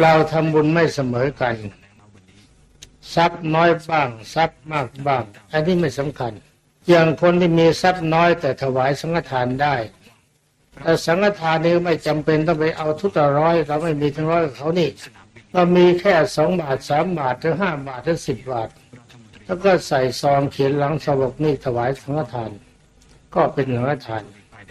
เราทำบุญไม่เสมอกัน ทรัพย์น้อยบ้าง ทรัพย์มากบ้าง อันนี้ไม่สำคัญ อย่างคนที่มีทรัพย์น้อยแต่ถวายสังฆทานได้แต่สังฆทานนี้ไม่จำเป็นต้องไปเอาทุกร้อยเราไม่มีทั้งร้อยกับเขานี่เรามีแค่สองบาทสามบาทถึงห้าบาทถึงสิบบาท แล้วก็ใส่ซองเขียนหลังสบนี่ถวายสังฆทาน ก็เป็นสังฆทาน